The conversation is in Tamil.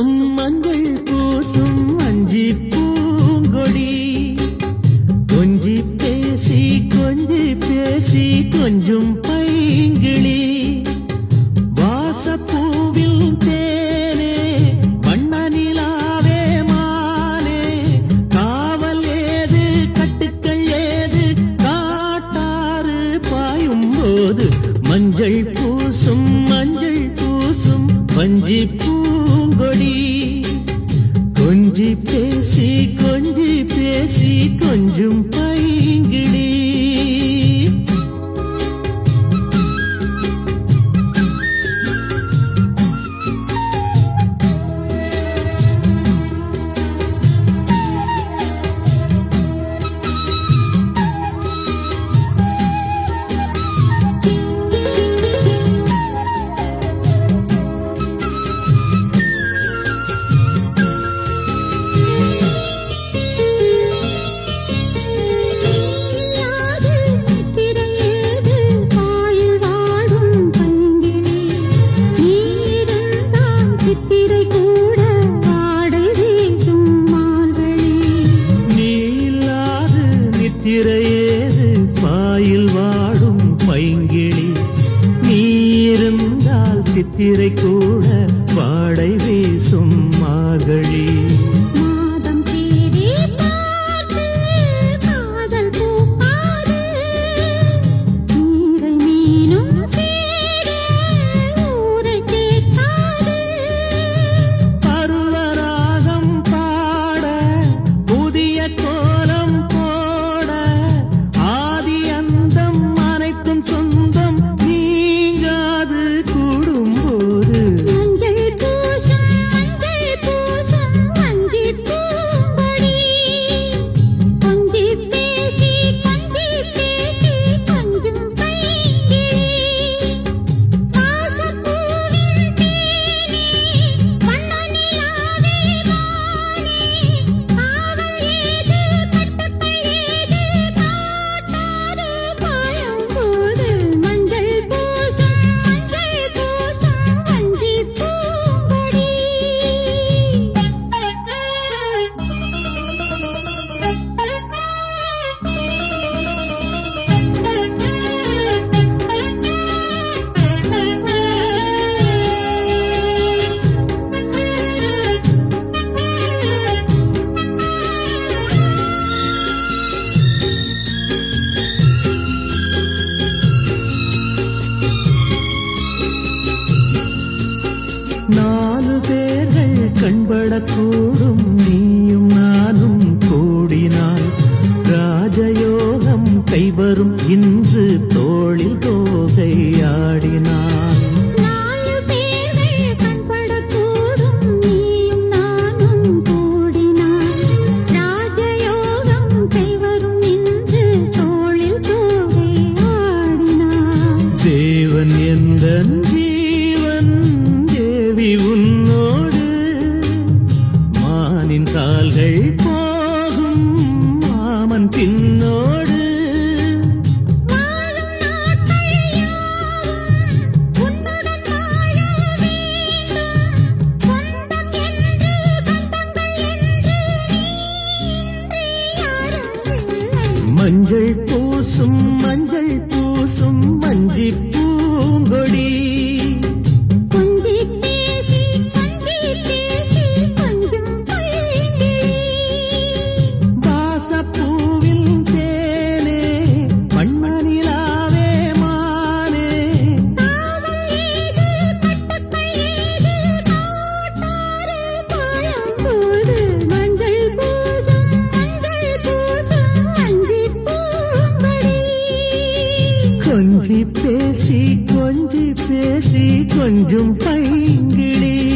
பூசும் மஞ்சள் பூசும் அஞ்சி பூங்கொடி. கொஞ்சி பேசி கொஞ்சி பேசி கொஞ்சம் பைங்கிளி. வாசப்பூவில் தேனே வண்ணநிலாவே மானே. காவல் ஏது கட்டுக்கள் ஏது காட்டாறு பாயும் போது மஞ்சள் பூசும் மஞ்சள் பூசும் வஞ்சி பூ கொஞ்சி பேசி கொஞ்சி பேசி கொஞ்சம் பைங்கிடி திரையேது பாயில் வாடும் பைங்கிழி. நீ இருந்தால் சித்திரை கூட பாடை வீசும் மார்கழி. கண்படக்கூடும் மஞ்சள் பூசும் மஞ்சள் பூசும். பேசி பேசி கொஞ்சி பேசி கொஞ்சம் பைங்கிடி.